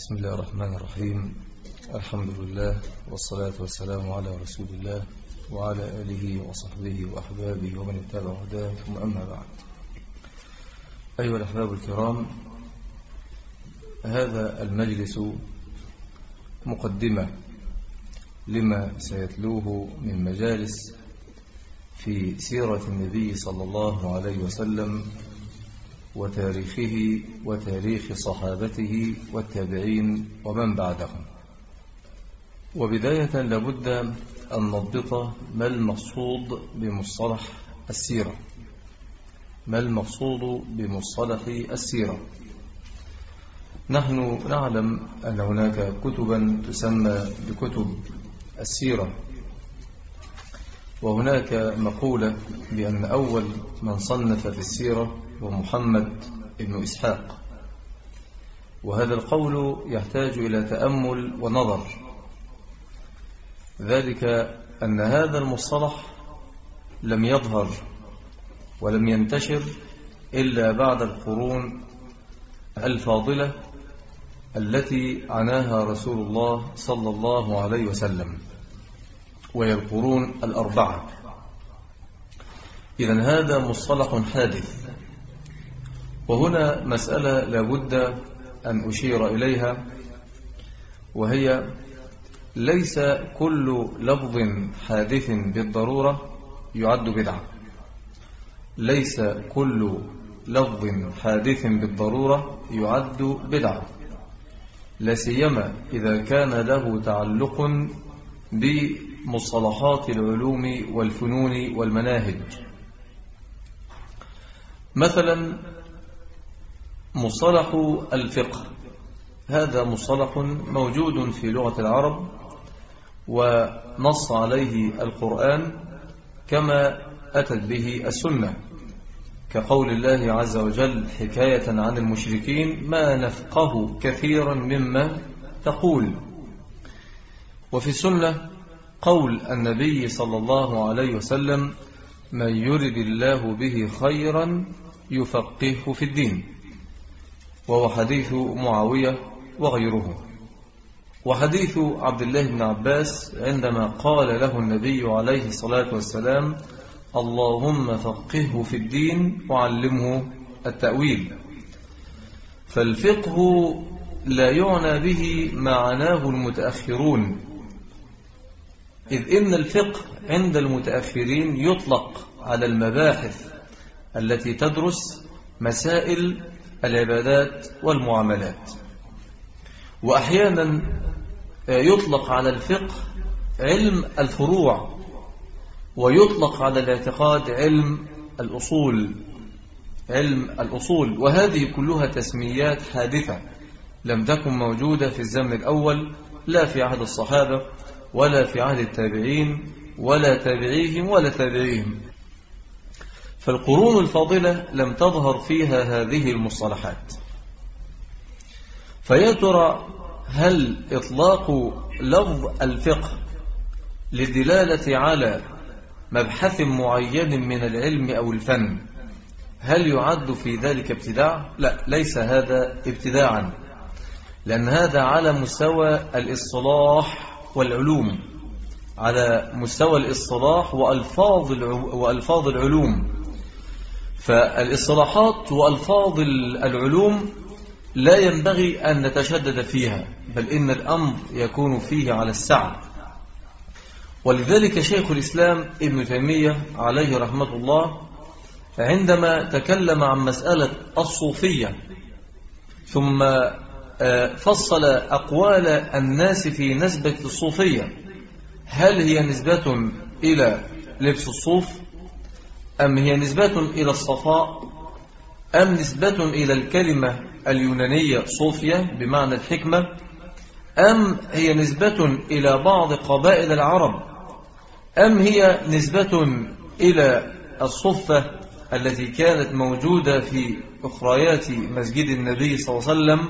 بسم الله الرحمن الرحيم. الحمد لله والصلاة والسلام على رسول الله وعلى آله وصحبه وأحبابه ومن اتبع هداه. ثم أما بعد. أيها الأحباب الكرام هذا المجلس مقدمة لما سيتلوه من مجالس في سيرة النبي صلى الله عليه وسلم وتاريخه وتاريخ صحابته والتابعين ومن بعدهم. وبداية لابد أن نضبط ما المقصود بمصطلح السيرة. ما المقصود بمصطلح السيرة؟ نحن نعلم أن هناك كتبا تسمى بكتب السيرة. وهناك مقولة بأن أول من صنف في السيرة ومحمد بن إسحاق. وهذا القول يحتاج إلى تأمل ونظر. ذلك أن هذا المصطلح لم يظهر ولم ينتشر إلا بعد القرون الفاضلة التي عناها رسول الله صلى الله عليه وسلم وهي القرون الأربعة. إذن هذا مصطلح حادث. وهنا مسألة لابد أن أشير إليها وهي ليس كل لفظ حادث بالضرورة يعد بدعة. ليس كل لفظ حادث بالضرورة يعد بدعة. لا سيما إذا كان له تعلق بمصطلحات العلوم والفنون والمناهج. مثلا مصطلح الفقه. هذا مصطلح موجود في لغة العرب ونص عليه القرآن كما أتت به السنة. كقول الله عز وجل حكاية عن المشركين ما نفقه كثيرا مما تقول وفي السنة قول النبي صلى الله عليه وسلم من يرد الله به خيرا يفقهه في الدين وهو حديث معاوية وغيره. وحديث عبد الله بن عباس عندما قال له النبي عليه الصلاة والسلام اللهم فقهه في الدين وعلمه التأويل فالفقه لا يعنى به معناه المتأخرون. إذ إن الفقه عند المتأخرين يطلق على المباحث التي تدرس مسائل العبادات والمعاملات. وأحيانا يطلق على الفقه علم الفروع ويطلق على الاعتقاد علم الأصول علم الأصول. وهذه كلها تسميات حادثة لم تكن موجودة في الزمن الأول لا في عهد الصحابة ولا في عهد التابعين ولا تابعيهم ولا تابعيهم. فالقرون الفاضلة لم تظهر فيها هذه المصطلحات فيا ترى هل إطلاق لفظ الفقه للدلالة على مبحث معين من العلم أو الفن هل يعد في ذلك ابتداع؟ لا ليس هذا ابتداعا لأن هذا على مستوى الاصطلاح والعلوم على مستوى الاصطلاح وألفاظ, وألفاظ العلوم فالاصطلاحات وألفاظ العلوم لا ينبغي أن نتشدد فيها بل إن الأمر يكون فيه على السعة ولذلك شيخ الإسلام ابن تيمية عليه رحمة الله عندما تكلم عن مسألة الصوفية ثم فصل أقوال الناس في نسبة الصوفية هل هي نسبة إلى لبس الصوف أم هي نسبة إلى الصفاء أم نسبة إلى الكلمة اليونانية صوفيا بمعنى الحكمة أم هي نسبة إلى بعض قبائل العرب أم هي نسبة إلى الصفة التي كانت موجودة في أخريات مسجد النبي صلى الله عليه وسلم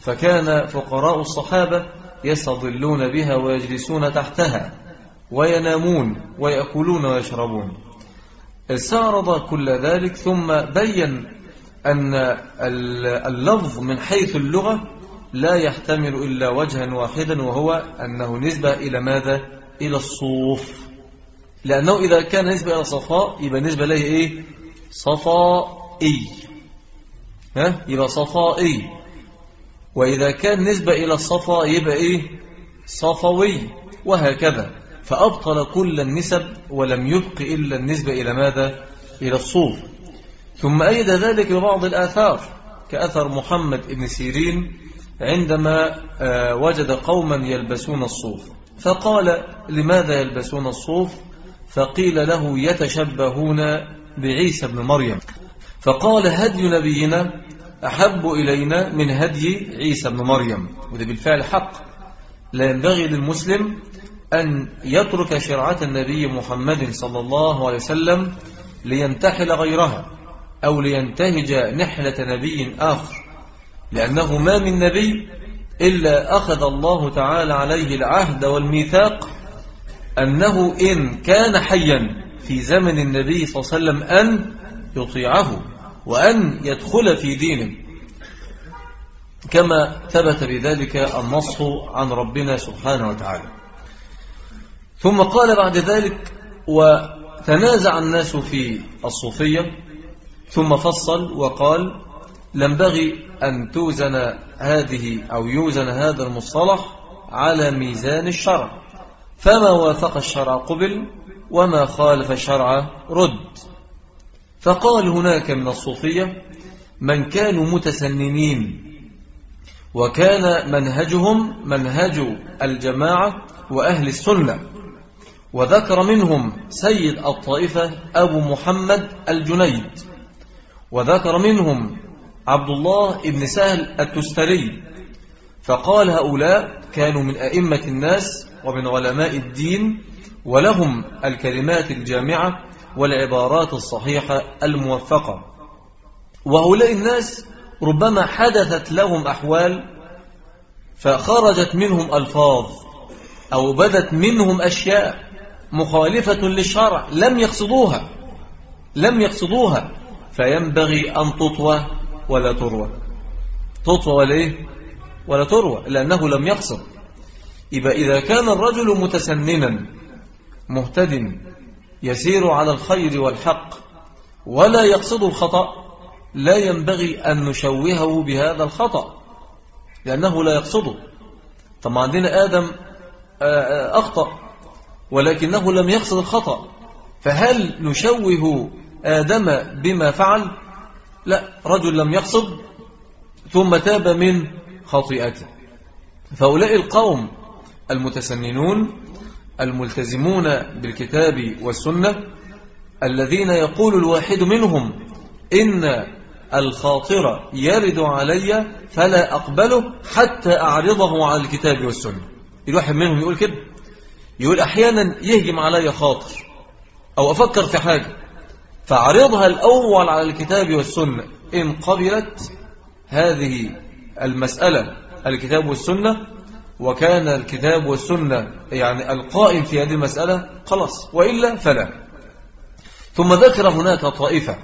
فكان فقراء الصحابة يستظلون بها ويجلسون تحتها وينامون ويأكلون ويشربون استعرض كل ذلك ثم بين أن اللفظ من حيث اللغة لا يحتمل إلا وجها واحدا وهو أنه نسبة إلى ماذا؟ إلى الصوف. لأنه إذا كان نسبة إلى صفاء يبقى نسبة له إيه؟ صفائي. ها؟ يبقى صفائي. وإذا كان نسبة إلى الصفا يبقى إيه؟ صفوي. وهكذا. فأبطل كل النسب ولم يبق إلا النسبة إلى ماذا؟ إلى الصوف. ثم أيد ذلك ببعض الآثار كأثر محمد بن سيرين عندما آه، وجد قوما يلبسون الصوف. فقال لماذا يلبسون الصوف؟ فقيل له يتشبهون بعيسى بن مريم. فقال هدي نبينا أحب إلينا من هدي عيسى بن مريم. وده بالفعل حق. لا ينبغي للمسلم أن يترك شرعة النبي محمد صلى الله عليه وسلم لينتحل غيرها أو لينتهج نحلة نبي آخر لأنه ما من نبي إلا أخذ الله تعالى عليه العهد والميثاق أنه إن كان حيا في زمن النبي صلى الله عليه وسلم أن يطيعه وأن يدخل في دينه كما ثبت بذلك النص عن ربنا سبحانه وتعالى. ثم قال بعد ذلك وتنازع الناس في الصوفية ثم فصل وقال لنبغي أن توزن هذه أو يوزن هذا المصطلح على ميزان الشرع فما وافق الشرع قبل وما خالف الشرع رد. فقال هناك من الصوفية من كانوا متسننين وكان منهجهم منهج الجماعة وأهل السنة وذكر منهم سيد الطائفة أبو محمد الجنيد وذكر منهم عبد الله بن سهل التستري فقال هؤلاء كانوا من أئمة الناس ومن علماء الدين ولهم الكلمات الجامعة والعبارات الصحيحة الموفقة. وهؤلاء الناس ربما حدثت لهم أحوال فخرجت منهم ألفاظ أو بدت منهم أشياء مخالفة للشرع لم يقصدوها لم يقصدوها. فينبغي أن تطوى ولا تروى. تطوى ولا إيه ولا تروى لأنه لم يقصد. يبقى إذا كان الرجل متسننا مهتد يسير على الخير والحق ولا يقصد الخطأ لا ينبغي أن نشوهه بهذا الخطأ لأنه لا يقصده. طبعا عندنا آدم أخطأ. ولكنه لم يقصد الخطأ. فهل نشوه آدم بما فعل؟ لا رجل لم يقصد ثم تاب من خطيئته. فأولاء القوم المتسننون الملتزمون بالكتاب والسنة الذين يقول الواحد منهم إن الخاطر يرد علي فلا أقبله حتى أعرضه على الكتاب والسنة. الواحد منهم يقول كده. يقول أحيانا يهجم علي خاطر أو أفكر في حاجة فأعرضها الأول على الكتاب والسنة. إن قبلت هذه المسألة الكتاب والسنة وكان الكتاب والسنة يعني القائم في هذه المسألة خلاص وإلا فلا. ثم ذكر هناك طائفة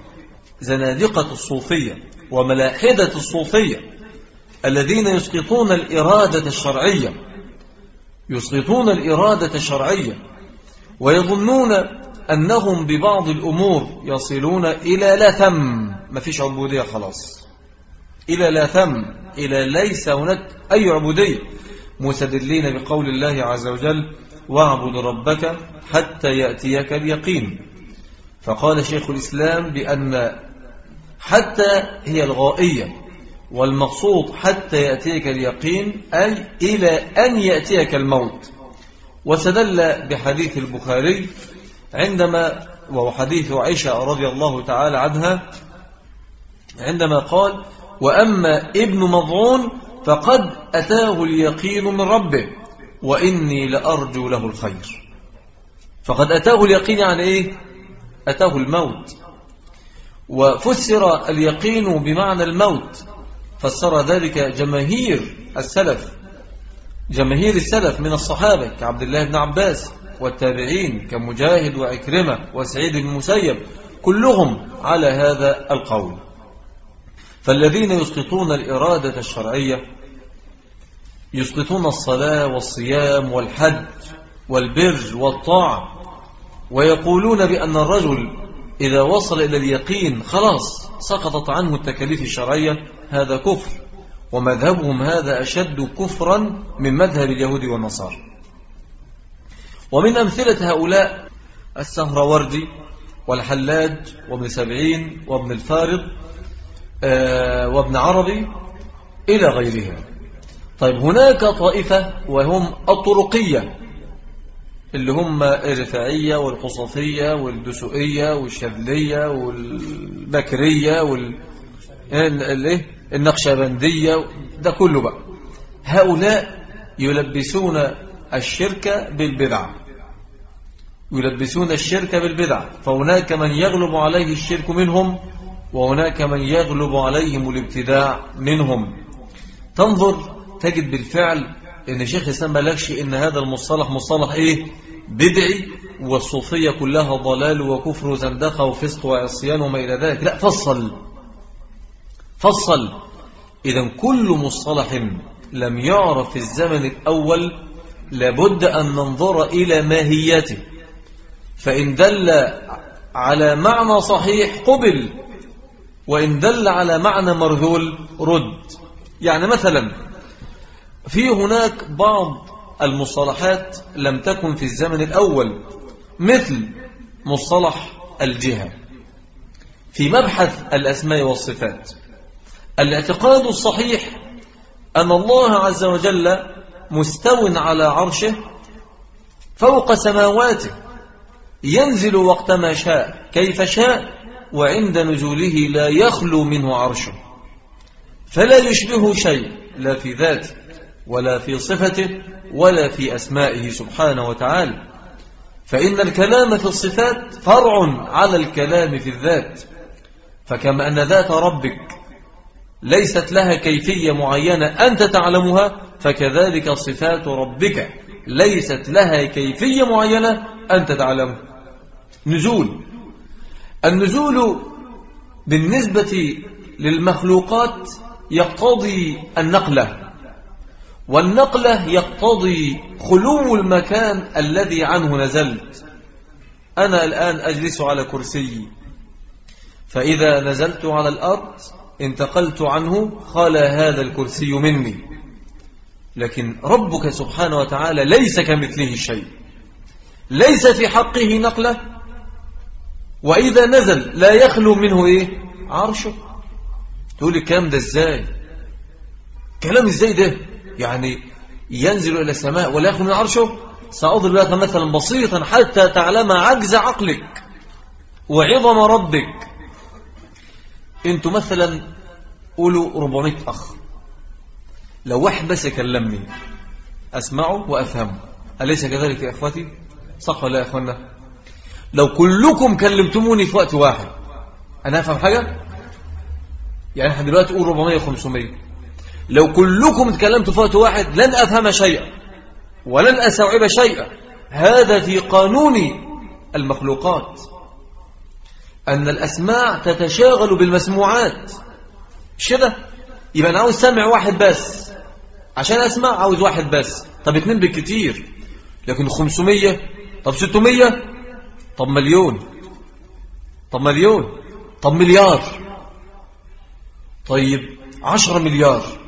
زنادقة الصوفية وملاحدة الصوفية الذين يسقطون الإرادة الشرعية يسقطون الإرادة الشرعية ويظنون أنهم ببعض الأمور يصلون إلى لا ثم. ما فيش عبودية خلاص. إلى لا ثم. إلى ليس هناك أي عبودية. مستدلين بقول الله عز وجل واعبد ربك حتى يأتيك اليقين فقال شيخ الإسلام بأن حتى هي الغائية. والمقصود حتى يأتيك اليقين أي إلى أن يأتيك الموت. وسدل بحديث البخاري عندما وهو حديث عائشة رضي الله تعالى عنها عندما قال وأما ابن مضعون فقد أتاه اليقين من ربه وإني لأرجو له الخير. فقد أتاه اليقين يعني إيه؟ أتاه الموت. وفسر اليقين بمعنى الموت. فسر ذلك جماهير السلف جماهير السلف من الصحابة كعبد الله بن عباس والتابعين كمجاهد وعكرمة وسعيد بن مسيب كلهم على هذا القول. فالذين يسقطون الإرادة الشرعية يسقطون الصلاة والصيام والحج والبر والطاعة ويقولون بأن الرجل إذا وصل إلى اليقين خلاص سقطت عنه التكاليف الشرعية هذا كفر. ومذهبهم هذا أشد كفرا من مذهب اليهود والنصارى. ومن أمثلة هؤلاء السهروردي والحلاج وابن سبعين وابن الفارض آه، وابن عربي إلى غيرها طيب هناك طائفة وهم الطرقية. اللي هم الرفاعية والقصفية والدسوئية والشذلية والبكرية وال... النقشبندية. ده كله بقى. هؤلاء يلبسون الشرك بالبدع. يلبسون الشرك بالبدع. فهناك من يغلب عليه الشرك منهم وهناك من يغلب عليهم الابتداع منهم. تنظر تجد بالفعل إن شيخ الإسلام بلغش إن هذا المصطلح مصطلح إيه؟ بدعي والصوفية كلها ضلال وكفر وزندقة وفسق وعصيان وما إلى ذلك. لا فصل. فصل. إذا كل مصطلح لم يعرف في الزمن الأول لابد أن ننظر إلى ماهيته فإن دل على معنى صحيح قبل وإن دل على معنى مرذول رد. يعني مثلا في هناك بعض المصطلحات لم تكن في الزمن الأول مثل مصطلح الجهة. في مبحث الأسماء والصفات الاعتقاد الصحيح أن الله عز وجل مستو على عرشه فوق سماواته ينزل وقت ما شاء كيف شاء وعند نزوله لا يخلو منه عرشه فلا يشبه شيء لا في ذاته. ولا في صفته ولا في أسمائه سبحانه وتعالى. فإن الكلام في الصفات فرع على الكلام في الذات. فكما أن ذات ربك ليست لها كيفية معينة أنت تعلمها فكذلك صفات ربك ليست لها كيفية معينة أنت تعلمها. نزول. النزول بالنسبة للمخلوقات يقتضي النقلة. والنقلة يقتضي خلو المكان الذي عنه نزلت. أنا الآن أجلس على كرسي. فإذا نزلت على الأرض انتقلت عنه خلا هذا الكرسي مني. لكن ربك سبحانه وتعالى ليس كمثله شيء. ليس في حقه نقلة. وإذا نزل لا يخلو منه إيه؟ عرشه. تقول الكلام ده إزاي؟ كلام إزاي ده؟ يعني ينزل إلى السماء ولا يخلو من عرشه. سأضرب لك مثلا بسيطا حتى تعلم عجز عقلك وعظم ربك. أنتوا مثلا قولوا 400 أخ. لو واحد بس يكلمني أسمعه وأفهمه أليس كذلك يا أخوتي؟ صح ولا يا أخوانا لو كلكم كلمتموني في وقت واحد أنا أفهم حاجة؟ يعني إحنا دلوقتي قول 400 500 لو كلكم تكلمتوا في وقت واحد لن أفهم شيئا ولن أستوعب شيئا. هذا في قانون المخلوقات. أن الأسماع تتشاغل بالمسموعات. مش كده؟ يبقى أنا عاوز سمع واحد بس. عشان أسمع عاوز واحد بس. طب اتنين بالكتير. لكن 500 طب 600 طب مليون؟ طب مليون؟ طب مليار؟ طيب 10 مليار.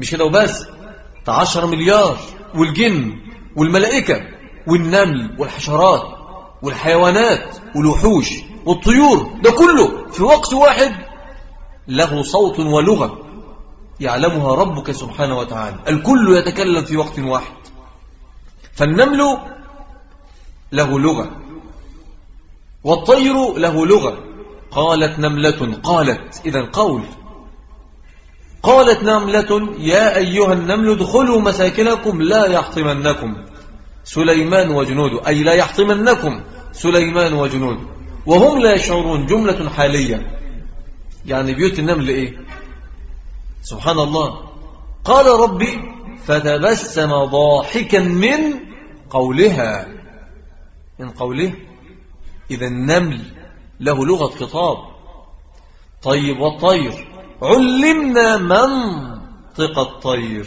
مش كده وبس ده 10 مليار والجن والملائكة والنمل والحشرات والحيوانات والوحوش والطيور ده كله في وقت واحد له صوت ولغة يعلمها ربك سبحانه وتعالى. الكل يتكلم في وقت واحد. فالنمل له لغة والطير له لغة. قالت نملة قالت إذا قول قالت نملة يا أيها النمل ادخلوا مساكنكم لا يحطمنكم. سليمان وجنوده أي لا يحطمنكم سليمان وجنوده وهم لا يشعرون جملة حالية. يعني بيوت النمل إيه؟ سبحان الله قال ربي فتبسم ضاحكا من قولها. من قوله؟ إذا النمل له لغة خطاب. طيب والطير؟ علمنا منطق الطير.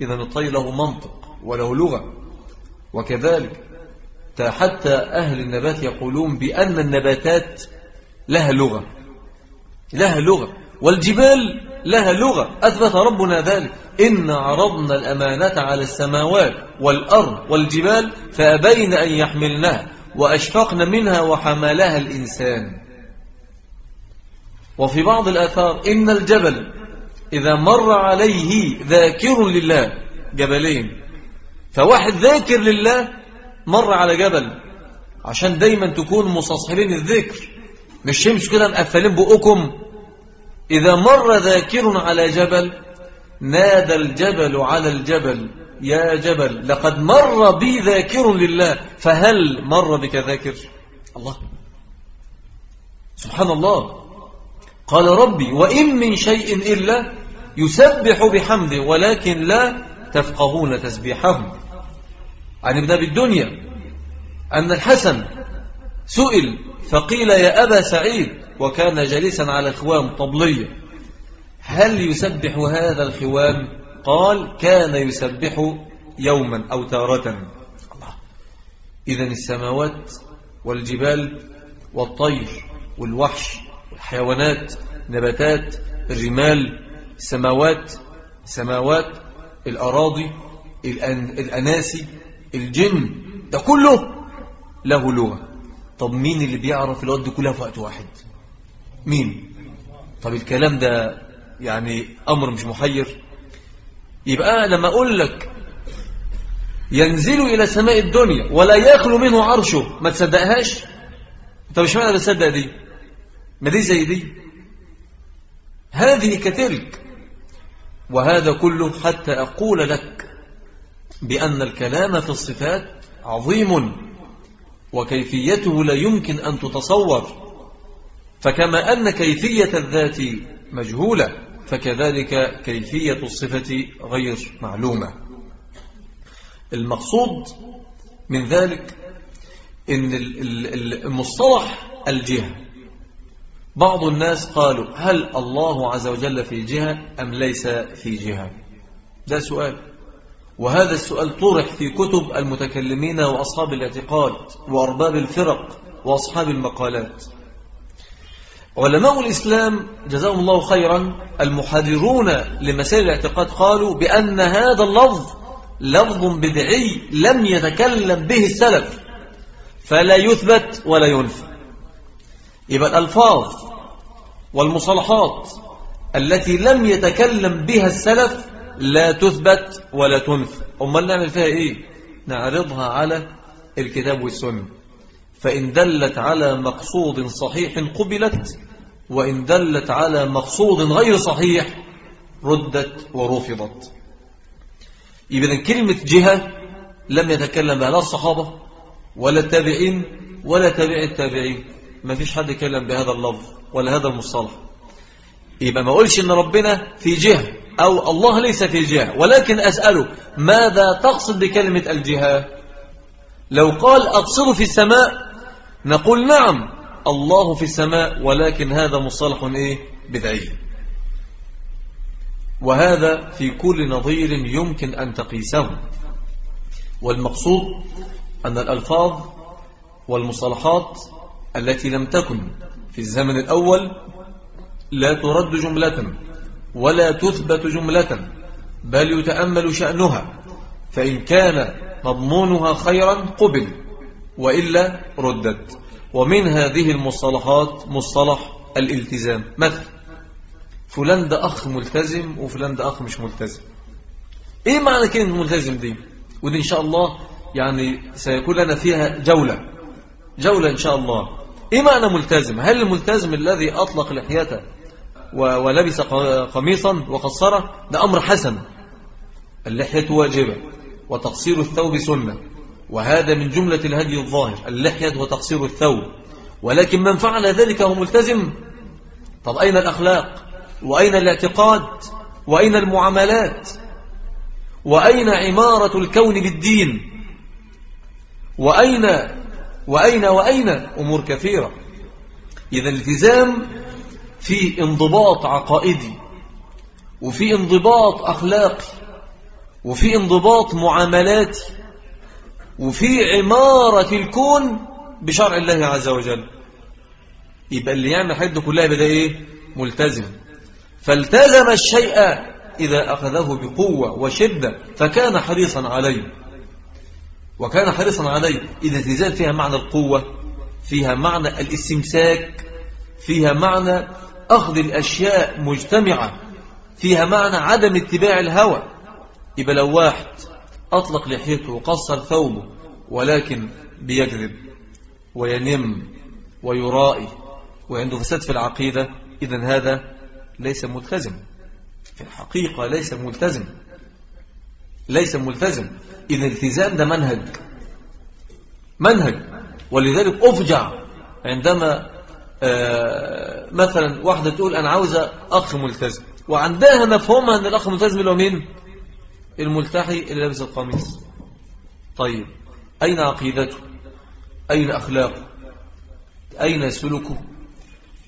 إذا الطير له منطق وله لغة. وكذلك حتى أهل النبات يقولون بأن النباتات لها لغة. لها لغة. والجبال لها لغة. أثبت ربنا ذلك. إن عرضنا الأمانة على السماوات والأرض والجبال فأبين أن يحملنها وأشفقن منها وحملها الإنسان. وفي بعض الآثار إن الجبل إذا مر عليه ذاكر لله. جبلين. فواحد ذاكر لله مر على جبل. عشان دايما تكون مستصحبين الذكر. مش يمشوا كده مقفلين بقكم. إذا مر ذاكر على جبل نادى الجبل على الجبل. يا جبل لقد مر بي ذاكر لله. فهل مر بك ذاكر؟ الله. سبحان الله. قال ربي وإن من شيء إلا يسبح بحمده ولكن لا تفقهون تسبيحهم. عن ابن أبي الدنيا أن الحسن سئل فقيل يا أبا سعيد وكان جالسا على خوام طبلية هل يسبح هذا الخوام؟ قال كان يسبح يوما أو تارة. إذن السماوات والجبال والطير والوحش والحيوانات نباتات الرمال السماوات سماوات الأراضي الأناسي الجن ده كله له لغة. طب مين اللي بيعرف الوقت كلها في وقت واحد؟ مين؟ طب الكلام ده يعني أمر مش محير؟ يبقى لما أقول لك ينزل إلى سماء الدنيا ولا يخلو منه عرشه ما تصدقهاش؟ طب مش معنى بتصدق دي؟ ما دي زي دي؟ هذه كتلك. وهذا كله حتى أقول لك بأن الكلام في الصفات عظيم وكيفيته لا يمكن أن تتصور. فكما أن كيفية الذات مجهولة فكذلك كيفية الصفة غير معلومة. المقصود من ذلك إن المصطلح الجهة. بعض الناس قالوا هل الله عز وجل في جهة أم ليس في جهة؟ ده سؤال. وهذا السؤال طرح في كتب المتكلمين وأصحاب الاعتقاد وأرباب الفرق وأصحاب المقالات. علماء الإسلام جزاهم الله خيرا المحاذرون لمسائل الاعتقاد قالوا بأن هذا اللفظ لفظ بدعي لم يتكلم به السلف فلا يثبت ولا ينفى يبقى الألفاظ والمصطلحات التي لم يتكلم بها السلف لا تثبت ولا تنفى أمال نعمل فيها إيه؟ نعرضها على الكتاب والسنة. فإن دلت على مقصود صحيح قبلت وإن دلت على مقصود غير صحيح ردت ورفضت. إذا كلمة جهة لم يتكلم بها لا الصحابة ولا التابعين ولا تابع التابعين. ما فيش حد يتكلم بهذا اللفظ ولا هذا المصطلح. يبقى ما أقولش إن ربنا في جهة أو الله ليس في جهة ولكن أسأله ماذا تقصد بكلمة الجهة؟ لو قال أقصد في السماء نقول نعم الله في السماء ولكن هذا مصطلح إيه؟ بدعي. وهذا في كل نظير يمكن أن تقيسه. والمقصود أن الألفاظ والمصطلحات التي لم تكن في الزمن الأول لا ترد جملة ولا تثبت جملة بل يتأمل شأنها فإن كان مضمونها خيرا قبل وإلا ردت. ومن هذه المصطلحات مصطلح الالتزام. مثل فلان ده أخ ملتزم وفلان ده أخ مش ملتزم. إيه معنى كلمة ملتزم دي؟ ودي إن شاء الله يعني سيكون لنا فيها جولة. جولة إن شاء الله. إيه معنى ملتزم؟ هل الملتزم الذي أطلق لحيته ولبس قميصا وقصره؟ ده أمر حسن. اللحية واجبة وتقصير الثوب سنة وهذا من جملة الهدي الظاهر اللحية وتقصير الثوب. ولكن من فعل ذلك هو ملتزم؟ طب أين الأخلاق؟ وأين الاعتقاد؟ وأين المعاملات؟ وأين عمارة الكون بالدين؟ وأين وأين وأين؟ أمور كثيرة. إذا الالتزام في انضباط عقائدي وفي انضباط أخلاقي وفي انضباط معاملاتي وفي عمارة الكون بشرع الله عز وجل. يبقى اللي يعمل حد كلها بدأ إيه؟ ملتزم. فالتزم الشيء إذا أخذه بقوة وشدة فكان حريصا عليه. وكان حريصا عليه. إذا تزال فيها معنى القوة فيها معنى الاستمساك فيها معنى أخذ الأشياء مجتمعة فيها معنى عدم اتباع الهوى. يبقى لو واحد أطلق لحيته وقصر ثوبه ولكن بيكذب وينم ويرائي وعنده فساد في العقيدة إذا هذا ليس ملتزم. في الحقيقة ليس ملتزم. ليس ملتزم. إذا الالتزام ده منهج. منهج. ولذلك أفجع عندما آه، مثلا واحدة تقول أنا عاوزة أخ ملتزم. وعندها مفهومها أن الأخ الملتزم اللي هو مين؟ الملتحي اللي لابس القميص. طيب أين عقيدته؟ أين أخلاقه؟ أين سلوكه؟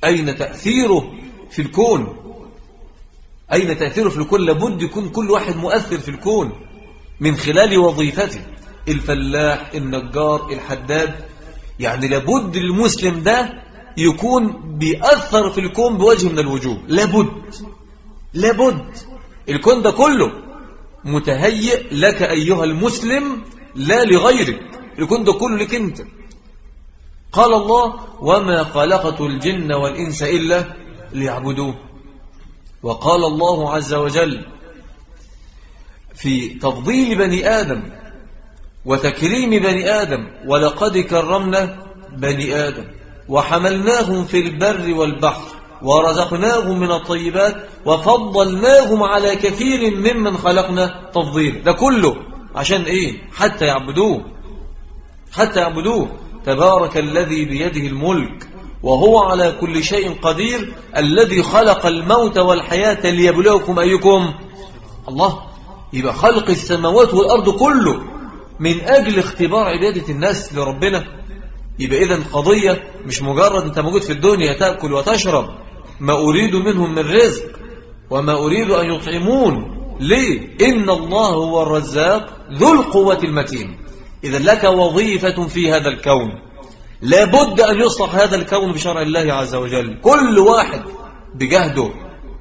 أين تأثيره في الكون؟ أين تأثيره في الكون؟ لابد يكون كل واحد مؤثر في الكون. من خلال وظيفته. الفلاح النجار الحداد. يعني لابد المسلم ده يكون بيأثر في الكون بوجه من الوجوه. لابد. لابد. الكون ده كله متهيئ لك أيها المسلم لا لغيرك. الكون ده كله لك أنت. قال الله وما خلقت الجن والإنس إلا ليعبدوه وقال الله عز وجل في تفضيل بني آدم وتكريم بني آدم ولقد كرمنا بني آدم وحملناهم في البر والبحر ورزقناهم من الطيبات وفضلناهم على كثير ممن خلقنا تفضيل ده كله عشان إيه؟ حتى يعبدوه. حتى يعبدوه. تبارك الذي بيده الملك وهو على كل شيء قدير الذي خلق الموت والحياة ليبلوكم أيكم. الله. يبقى خلق السماوات والأرض كله من أجل اختبار عبادة الناس لربنا. يبقى إذن قضية مش مجرد أنت موجود في الدنيا تأكل وتشرب. ما أريد منهم من رزق وما أريد أن يطعمون. ليه؟ إن الله هو الرزاق ذو القوة المتين. إذا لك وظيفة في هذا الكون. لابد أن يصلح هذا الكون بشرع الله عز وجل. كل واحد بجهده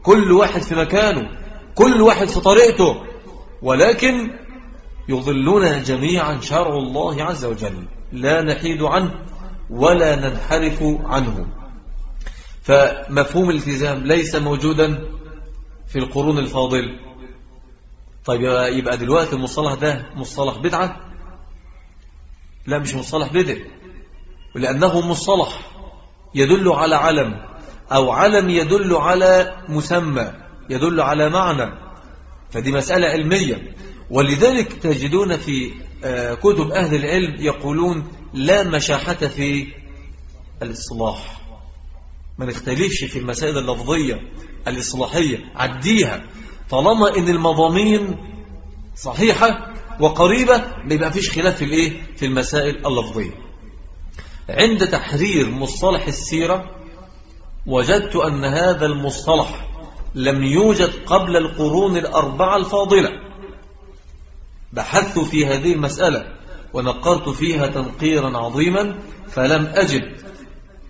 كل واحد في مكانه كل واحد في طريقته. ولكن يضلنا جميعا شرع الله عز وجل. لا نحيد عنه ولا ننحرف عنه. فمفهوم الالتزام ليس موجودا في القرون الفاضلة طيب يبقى دلوقتي المصطلح ده مصطلح بدعة؟ لا مش مصطلح بدعة لأنه مصطلح يدل على علم أو علم يدل على مسمى يدل على معنى. فدي مسألة علمية. ولذلك تجدون في آه، كتب أهل العلم يقولون لا مشاحة في الإصلاح. ما نختلفش في المسائل اللفظية الإصلاحية عديها. طالما إن المضامين صحيحة وقريبة ما يبقى فيش خلاف في الإيه؟ في المسائل اللفظية. عند تحرير مصطلح السيرة وجدت أن هذا المصطلح لم يوجد قبل القرون الأربعة الفاضلة. بحثت في هذه المسألة ونقرت فيها تنقيرا عظيما فلم أجد.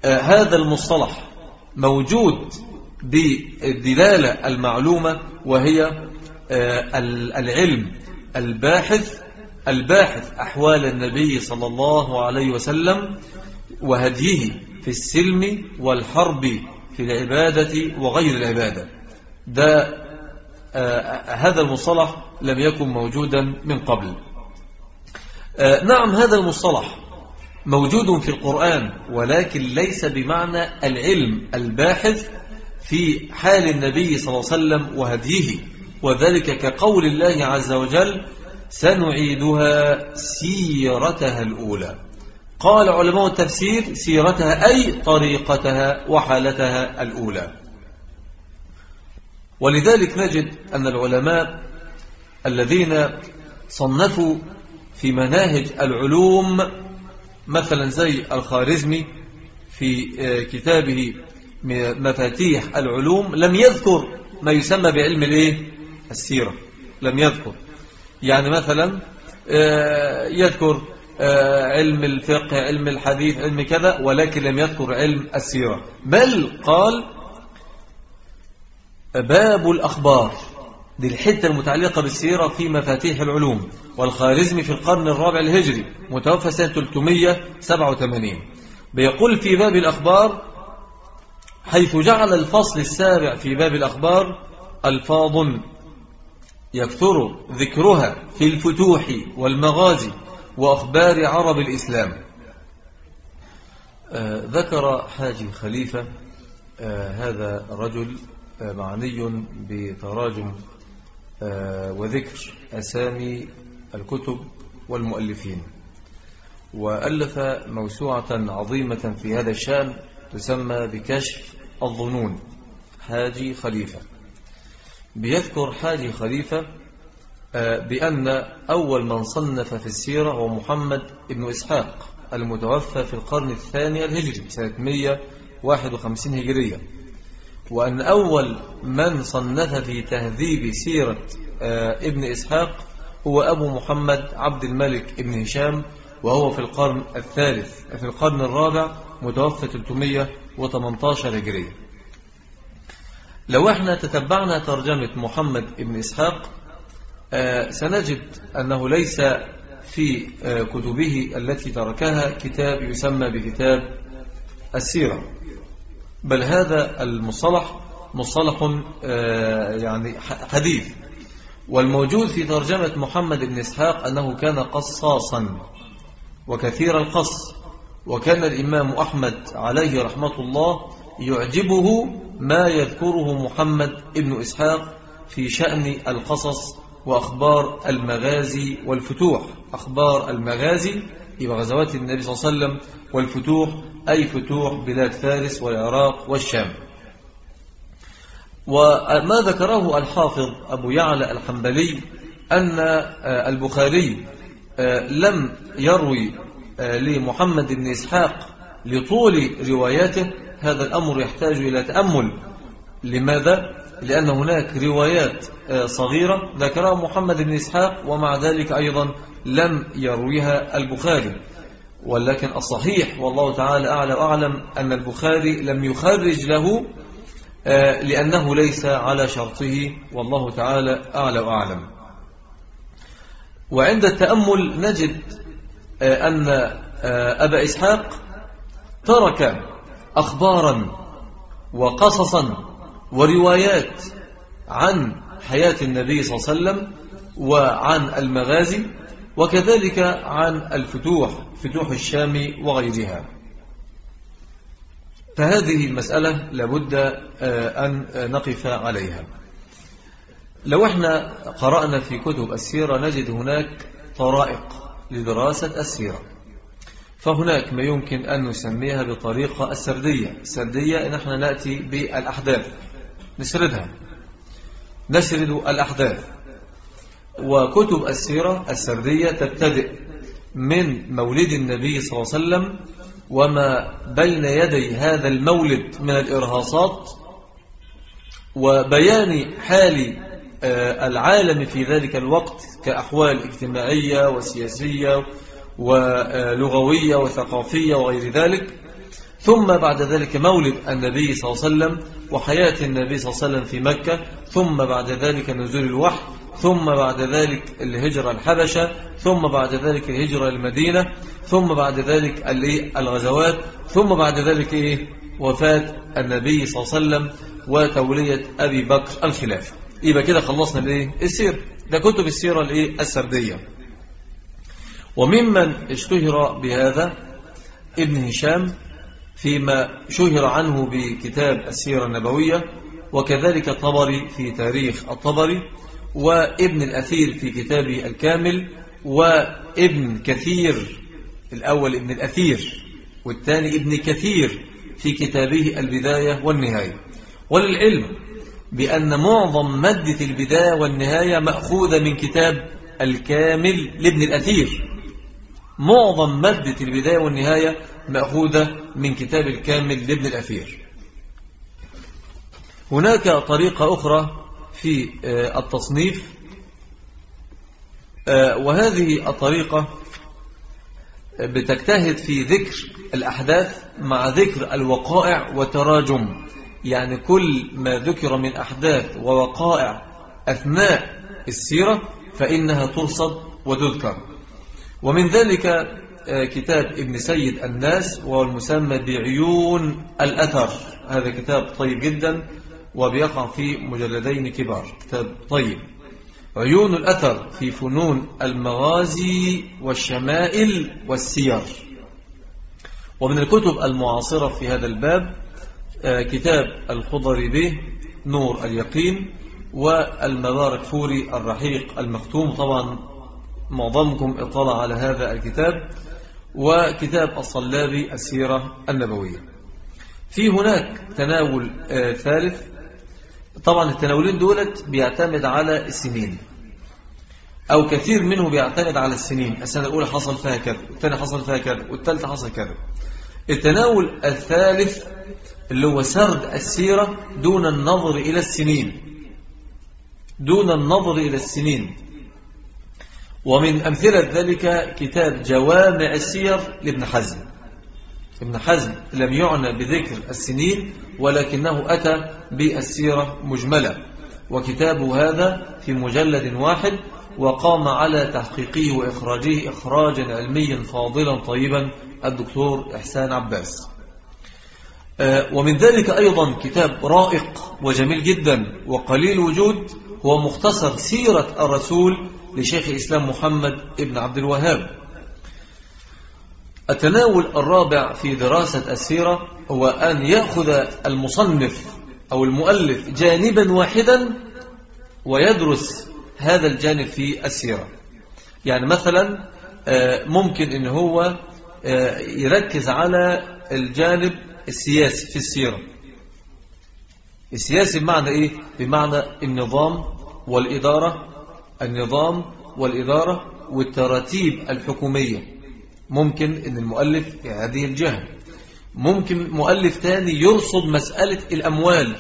آه هذا المصطلح موجود بالدلالة المعلومة وهي آه العلم الباحث الباحث أحوال النبي صلى الله عليه وسلم وهديه في السلم والحرب في العبادة وغير العبادة. ده آه هذا المصطلح لم يكن موجودا من قبل. آه نعم هذا المصطلح موجود في القرآن ولكن ليس بمعنى العلم الباحث في حال النبي صلى الله عليه وسلم وهديه. وذلك كقول الله عز وجل سنعيدها سيرتها الأولى قال علماء التفسير سيرتها أي طريقتها وحالتها الأولى ولذلك نجد أن العلماء الذين صنفوا في مناهج العلوم مثلا زي الخارزمي في كتابه مفاتيح العلوم لم يذكر ما يسمى بعلم الإيه؟ السيرة. لم يذكر. يعني مثلا آه، يذكر آه، علم الفقه علم الحديث علم كذا ولكن لم يذكر علم السيرة. بل قال باب الأخبار دي الحتة المتعلقة بالسيرة في مفاتيح العلوم والخارزمي في القرن الرابع الهجري متوفى سنة 387 بيقول في باب الأخبار حيث جعل الفصل السابع في باب الأخبار ألفاظ يكثر ذكرها في الفتوح والمغازي وأخبار عرب الإسلام. آه ذكر حاجي خليفة آه هذا الرجل معني بتراجم آه، وذكر أسامي الكتب والمؤلفين. وألف موسوعة عظيمة في هذا الشأن تسمى بكشف الظنون حاجي خليفة. بيذكر حاجي خليفة آه، بأن أول من صنف في السيرة هو محمد بن إسحاق المتوفى في القرن الثاني الهجري سنة 151 هجرية. وأن أول من صنف في تهذيب سيرة آه، ابن إسحاق هو أبو محمد عبد الملك ابن هشام وهو في القرن الثالث في القرن الرابع متوفى 318 هجرية. لو إحنا تتبعنا ترجمة محمد ابن إسحاق آه، سنجد أنه ليس في آه، كتبه التي تركها كتاب يسمى بكتاب السيرة. بل هذا المصطلح مصطلح آه، يعني حديث. والموجود في ترجمة محمد بن إسحاق أنه كان قصاصا وكثير القص وكان الإمام أحمد عليه رحمة الله يعجبه ما يذكره محمد بن إسحاق في شأن القصص وأخبار المغازي والفتوح. أخبار المغازي يبقى غزوات النبي صلى الله عليه وسلم والفتوح أي فتوح بلاد فارس والعراق والشام. وما ذكره الحافظ أبو يعلى الحنبلي أن البخاري لم يروي لمحمد بن إسحاق لطول رواياته. هذا الأمر يحتاج إلى تأمل. لماذا؟ لأن هناك روايات صغيرة ذكرها محمد بن إسحاق ومع ذلك أيضا لم يرويها البخاري. ولكن الصحيح والله تعالى أعلى وأعلم أن البخاري لم يخرج له آه، لأنه ليس على شرطه والله تعالى أعلى وأعلم. وعند التأمل نجد آه، أن آه، أبا إسحاق ترك أخبارا وقصصا وروايات عن حياة النبي صلى الله عليه وسلم وعن المغازي وكذلك عن الفتوح فتوح الشام وغيرها. فهذه المسألة لابد آه، أن نقف عليها. لو إحنا قرأنا في كتب السيرة نجد هناك طرائق لدراسة السيرة. فهناك ما يمكن أن نسميها بطريقة السردية. السردية إن إحنا نأتي بالأحداث. نسردها. نسرد الأحداث. وكتب السيرة السردية تبتدئ من مولد النبي صلى الله عليه وسلم وما بين يدي هذا المولد من الإرهاصات وبيان حال آه، العالم في ذلك الوقت كأحوال اجتماعية وسياسية ولغوية وثقافية وغير ذلك. ثم بعد ذلك مولد النبي صلى الله عليه وسلم وحياة النبي صلى الله عليه وسلم في مكة. ثم بعد ذلك نزول الوحي. ثم بعد ذلك الهجرة الحبشة ثم بعد ذلك الهجرة المدينة ثم بعد ذلك الغزوات ثم بعد ذلك إيه؟ وفاة النبي صلى الله عليه وسلم وتولية أبي بكر الخلافة يبقى كده خلصنا الايه السير. ده كتب السيرة الايه السردية. وممن اشتهر بهذا ابن هشام فيما شهر عنه بكتاب السيرة النبوية وكذلك الطبري في تاريخ الطبري. وابن الأثير في كتابه الكامل وابن كثير الأول ابن الأثير والثاني ابن كثير في كتابه البداية والنهاية. وللعلم بأن معظم مادة البداية والنهاية مأخوذة من كتاب الكامل لابن الأثير. معظم مادة البداية والنهاية مأخوذة من كتاب الكامل لابن الأثير. هناك طريقة أخرى في آه، التصنيف. آه، وهذه الطريقة بتجتهد في ذكر الأحداث مع ذكر الوقائع وتراجم يعني كل ما ذكر من أحداث ووقائع أثناء السيرة فإنها ترصد وتذكر. ومن ذلك آه، كتاب ابن سيد الناس وهو المسمى بعيون الأثر. هذا كتاب طيب جدا. وبيقع في مجلدين كبار. كتاب طيب. عيون الأثر في فنون المغازي والشمائل والسير. ومن الكتب المعاصرة في هذا الباب آه، كتاب الخضر به نور اليقين والمبارك فوري الرحيق المختوم. طبعا معظمكم اطلع على هذا الكتاب وكتاب الصلابي السيرة النبوية. في هناك تناول آه ثالث طبعا التناولين دولت بيعتمد على السنين. أو كثير منه بيعتمد على السنين. السنة الأولى حصل فيها كذا والثانية حصل فيها كذا والثالثة حصل كذا. التناول الثالث اللي هو سرد السيرة دون النظر إلى السنين. دون النظر إلى السنين. ومن أمثلة ذلك كتاب جوامع السير لابن حزم. ابن حزم لم يعنى بذكر السنين ولكنه أتى بالسيرة مجملة. وكتابه هذا في مجلد واحد وقام على تحقيقه وإخراجه إخراجا علميا فاضلا طيبا الدكتور إحسان عباس. آه، ومن ذلك أيضا كتاب رائق وجميل جدا وقليل وجود هو مختصر سيرة الرسول لشيخ الإسلام محمد ابن عبد الوهاب. التناول الرابع في دراسة السيرة هو أن يأخذ المصنف أو المؤلف جانبا واحدا ويدرس هذا الجانب في السيرة. يعني مثلا آه، ممكن إن هو آه، يركز على الجانب السياسي في السيرة. السياسي بمعنى إيه؟ بمعنى النظام والإدارة النظام والإدارة والتراتيب الحكومية. ممكن إن المؤلف هذه الجهة. ممكن مؤلف تاني يرصد مسألة الأموال.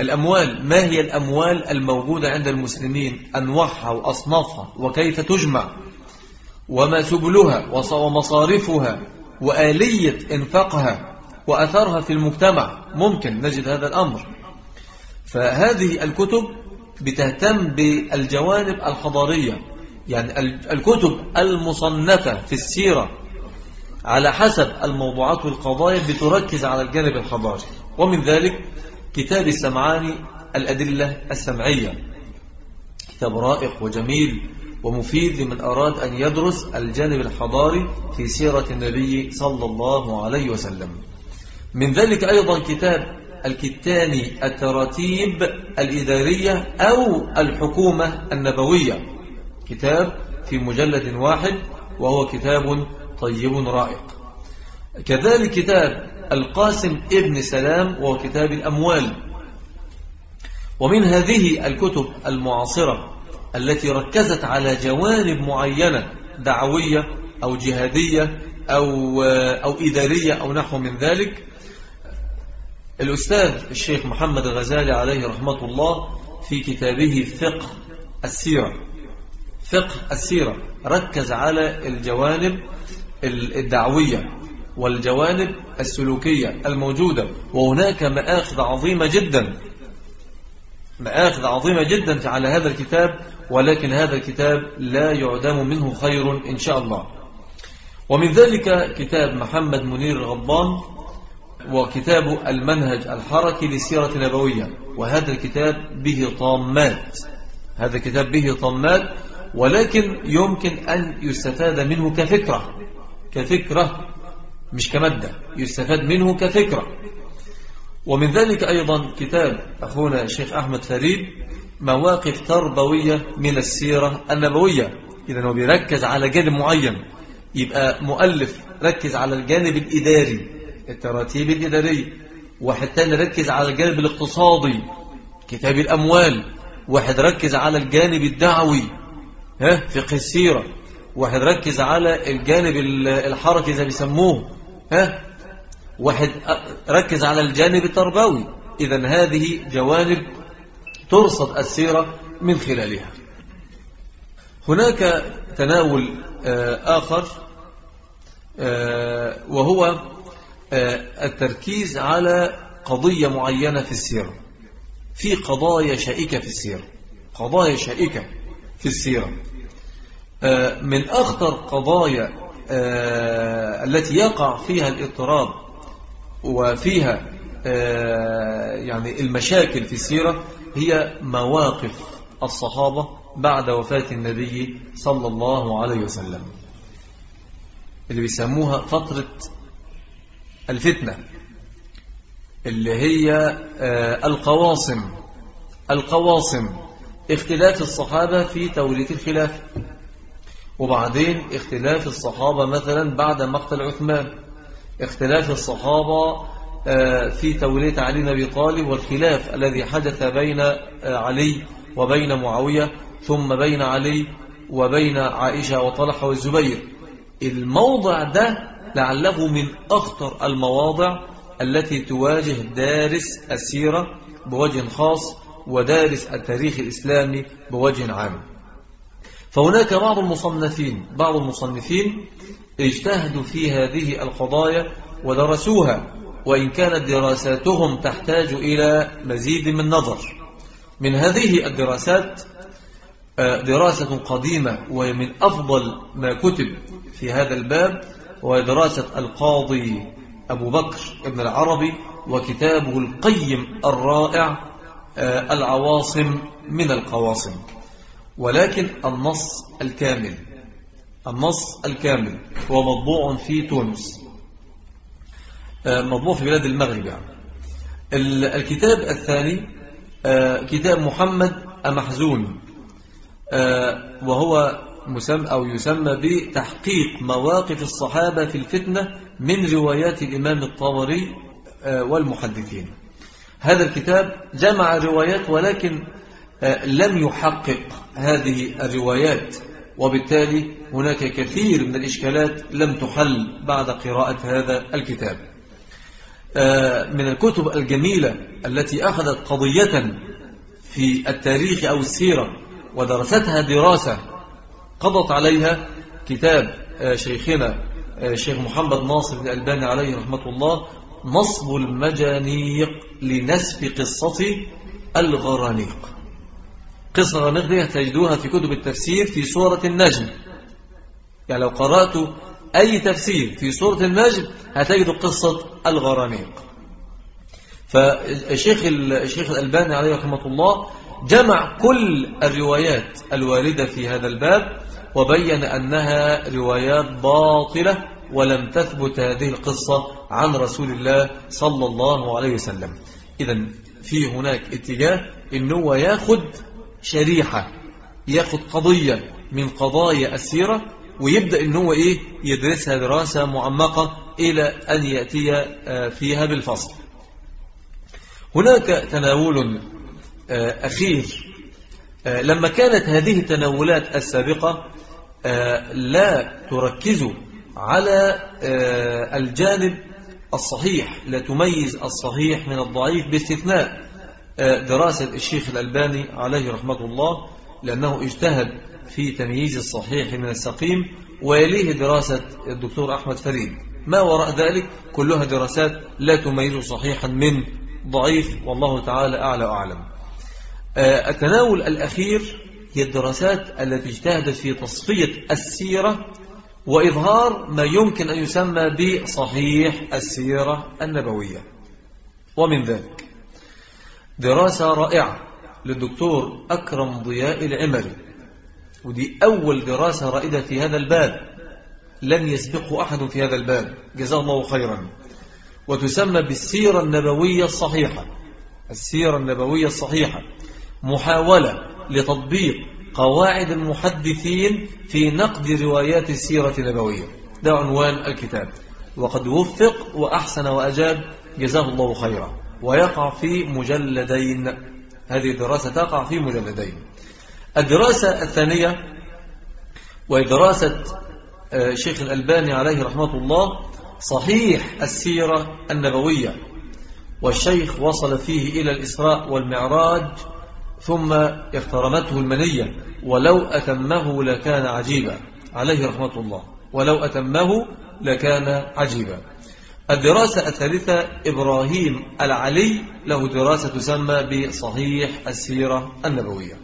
الأموال ما هي الأموال الموجودة عند المسلمين؟ أنواعها وأصنافها وكيف تجمع؟ وما سبلها ومصارفها وآلية إنفاقها وأثرها في المجتمع. ممكن نجد هذا الأمر. فهذه الكتب بتهتم بالجوانب الحضارية يعني الكتب المصنفة في السيرة على حسب الموضوعات والقضايا بتركز على الجانب الحضاري ومن ذلك كتاب السمعاني الأدلة السمعية. كتاب رائق وجميل ومفيد لمن أراد أن يدرس الجانب الحضاري في سيرة النبي صلى الله عليه وسلم. من ذلك أيضا كتاب الكتاني التراتيب الإدارية أو الحكومة النبوية. كتاب في مجلد واحد وهو كتاب طيب رائق. كذلك كتاب القاسم ابن سلام وهو كتاب الأموال. ومن هذه الكتب المعاصرة التي ركزت على جوانب معينة دعوية أو جهادية أو, أو إدارية أو نحو من ذلك الأستاذ الشيخ محمد الغزالي عليه رحمة الله في كتابه فقه السيرة. فقه السيرة ركز على الجوانب الدعوية والجوانب السلوكية الموجودة وهناك مآخذ عظيمة جدا. مآخذ عظيمة جدا على هذا الكتاب ولكن هذا الكتاب لا يعدم منه خير إن شاء الله. ومن ذلك كتاب محمد منير الغضبان وكتاب المنهج الحركي لسيرة نبوية وهذا الكتاب به طامات. هذا الكتاب به طامات ولكن يمكن أن يستفاد منه كفكرة. كفكرة مش كمادة يستفاد منه كفكرة. ومن ذلك أيضا كتاب أخونا الشيخ أحمد فريد مواقف تربوية من السيرة النبوية. إذا هو بيركز على جانب معين. يبقى مؤلف ركز على الجانب الإداري التراتيب الإدارية واحد تاني ركز على الجانب الاقتصادي كتاب الأموال. واحد ركز على الجانب الدعوي. ها فقه السيرة. واحد ركز على الجانب الحركي زي بيسموه ها؟ واحد ركز على الجانب التربوي. إذا هذه جوانب ترصد السيرة من خلالها. هناك تناول آخر وهو التركيز على قضية معينة في السيرة. في قضايا شائكة في السيرة. قضايا شائكة في السيرة. من أخطر قضايا التي يقع فيها الاضطراب وفيها يعني المشاكل في السيرة هي مواقف الصحابة بعد وفاة النبي صلى الله عليه وسلم اللي بيسموها فترة الفتنة اللي هي آه، القواصم القواصم اختلاف الصحابة في تولية الخلاف. وبعدين اختلاف الصحابة مثلا بعد مقتل عثمان. اختلاف الصحابة آه، في تولية علي بن أبي طالب والخلاف الذي حدث بين آه، علي وبين معاوية ثم بين علي وبين عائشة وطلحة والزبير. الموضع ده لعله من أخطر المواضع التي تواجه دارس السيرة بوجه خاص ودارس التاريخ الإسلامي بوجه عام. فهناك بعض المصنفين بعض المصنفين اجتهدوا في هذه القضايا ودرسوها وإن كانت دراساتهم تحتاج إلى مزيد من نظر. من هذه الدراسات آه، دراسة قديمة ومن أفضل ما كتب في هذا الباب ودراسة القاضي أبو بكر ابن العربي وكتابه القيم الرائع آه، العواصم من القواصم. ولكن النص الكامل النص الكامل هو مطبوع في تونس. آه، مطبوع في بلاد المغرب يعني. الكتاب الثاني آه، كتاب محمد أمحزون وهو مسمى أو يسمى بتحقيق مواقف الصحابة في الفتنة من روايات الإمام الطبري آه، والمحدثين. هذا الكتاب جمع روايات ولكن آه، لم يحقق هذه الروايات وبالتالي هناك كثير من الإشكالات لم تحل بعد قراءة هذا الكتاب. آه، من الكتب الجميلة التي أخذت قضية في التاريخ أو السيرة ودرستها دراسة قضت عليها كتاب شيخنا الشيخ محمد ناصر الألباني عليه رحمة الله نصب المجانيق لنسف قصة الغرانيق. قصة دي تجدوها في كتب التفسير في سورة النجم. يعني لو قرأت أي تفسير في سورة النجم هتجدوا قصة الغرانيق. فالشيخ الشيخ الألباني عليه رحمة الله جمع كل الروايات الواردة في هذا الباب وبين أنها روايات باطلة ولم تثبت هذه القصة عن رسول الله صلى الله عليه وسلم. إذا في هناك اتجاه أنه ياخد شريحة ياخد قضية من قضايا السيرة ويبدأ أنه إيه؟ يدرسها دراسة معمقة إلى أن يأتي آه، فيها بالفصل. هناك تناول آه، أخير آه، لما كانت هذه التناولات السابقة لا تركز على الجانب الصحيح لا تميز الصحيح من الضعيف باستثناء. دراسة الشيخ الألباني عليه رحمة الله لأنه اجتهد في تمييز الصحيح من السقيم ويليه دراسة الدكتور أحمد فريد. ما وراء ذلك؟ كلها دراسات لا تميز صحيحا من ضعيف والله تعالى أعلى وأعلم. التناول الأخير هي الدراسات التي اجتهدت في تصفية السيرة وإظهار ما يمكن أن يسمى بصحيح السيرة النبوية. ومن ذلك دراسة رائعة للدكتور أكرم ضياء العمري. ودي أول دراسة رائدة في هذا الباب. لم يسبقه أحد في هذا الباب. جزاه الله خيرا. وتسمى بالسيرة النبوية الصحيحة. السيرة النبوية الصحيحة. محاولة لتطبيق قواعد المحدثين في نقد روايات السيرة النبوية. ده عنوان الكتاب. وقد وفق وأحسن وأجاب. جزاه الله خيرا. ويقع في مجلدين. هذه الدراسة تقع في مجلدين. الدراسة الثانية ودراسة آه، شيخ الألباني عليه رحمة الله صحيح السيرة النبوية. والشيخ وصل فيه إلى الإسراء والمعراج ثم اخترمته المنية. ولو أتمه لكان عجيبا. عليه رحمة الله. ولو أتمه لكان عجيبا. الدراسة الثالثة إبراهيم العلي له دراسة تسمى بصحيح السيرة النبوية.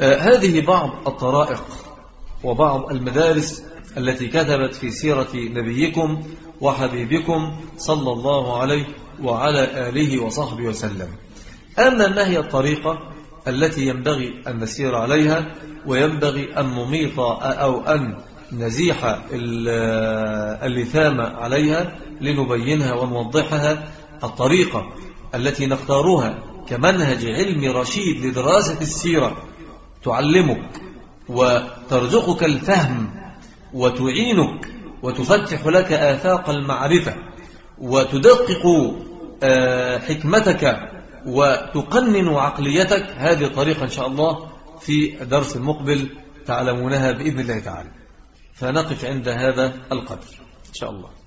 آه، هذه بعض الطرائق وبعض المدارس التي كتبت في سيرة نبيكم وحبيبكم صلى الله عليه وعلى آله وصحبه وسلم. أما ما هي الطريقة التي ينبغي أن نسير عليها وينبغي أن نميط أو أن نزيح اللثام عليها لنبينها ونوضحها الطريقة التي نختارها كمنهج علم رشيد لدراسة السيرة. تعلمك وترزقك الفهم وتعينك وتفتح لك آفاق المعرفة وتدقق آه، حكمتك وتقنن عقليتك. هذه الطريقة إن شاء الله في الدرس المقبل تعلمونها بإذن الله تعالى. فنقف عند هذا القدر. إن شاء الله.